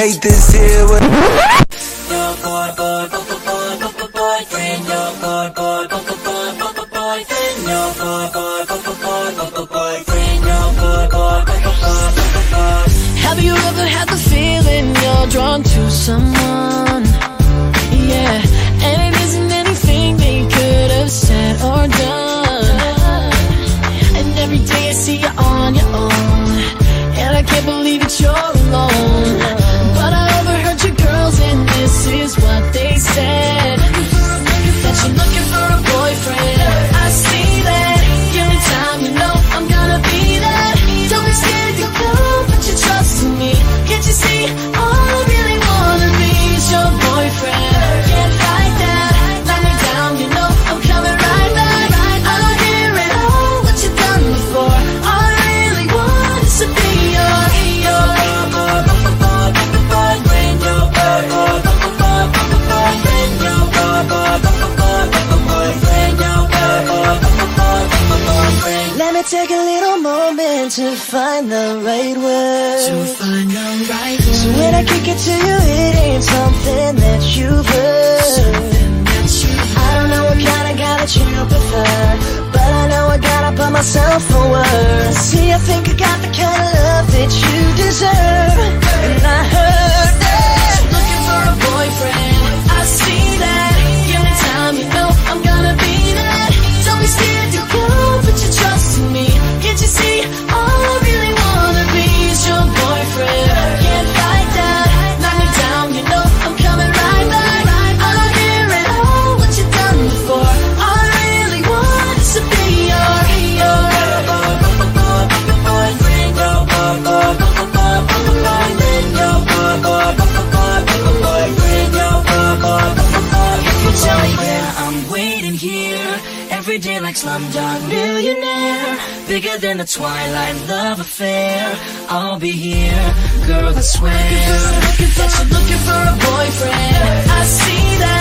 this here with Your boy, boy, boy, boy, boy, boy, boyfriend. Your boy, boy, boy, boy, boy, boy, boy, boyfriend. Your boy, boy, boy, boy, boy, boy, boy, boyfriend. Your boy, boy, boy, boy, boy. Have you ever had the feeling you're drawn to someone? Yeah, and it isn't anything they could have said or done. And every day I see you on your own, and I can't believe that you're alone. Take a little moment to find the right words. To find the right So when I kick it to you, it ain't something that you've heard. I don't know what kind of guy that you prefer, but I know I gotta put myself forward. See, I think I got the kind of love that you deserve, here every day like Slumdog Millionaire. Bigger than a Twilight love affair. I'll be here, girl. I swear. That you're looking for a boyfriend. I see that.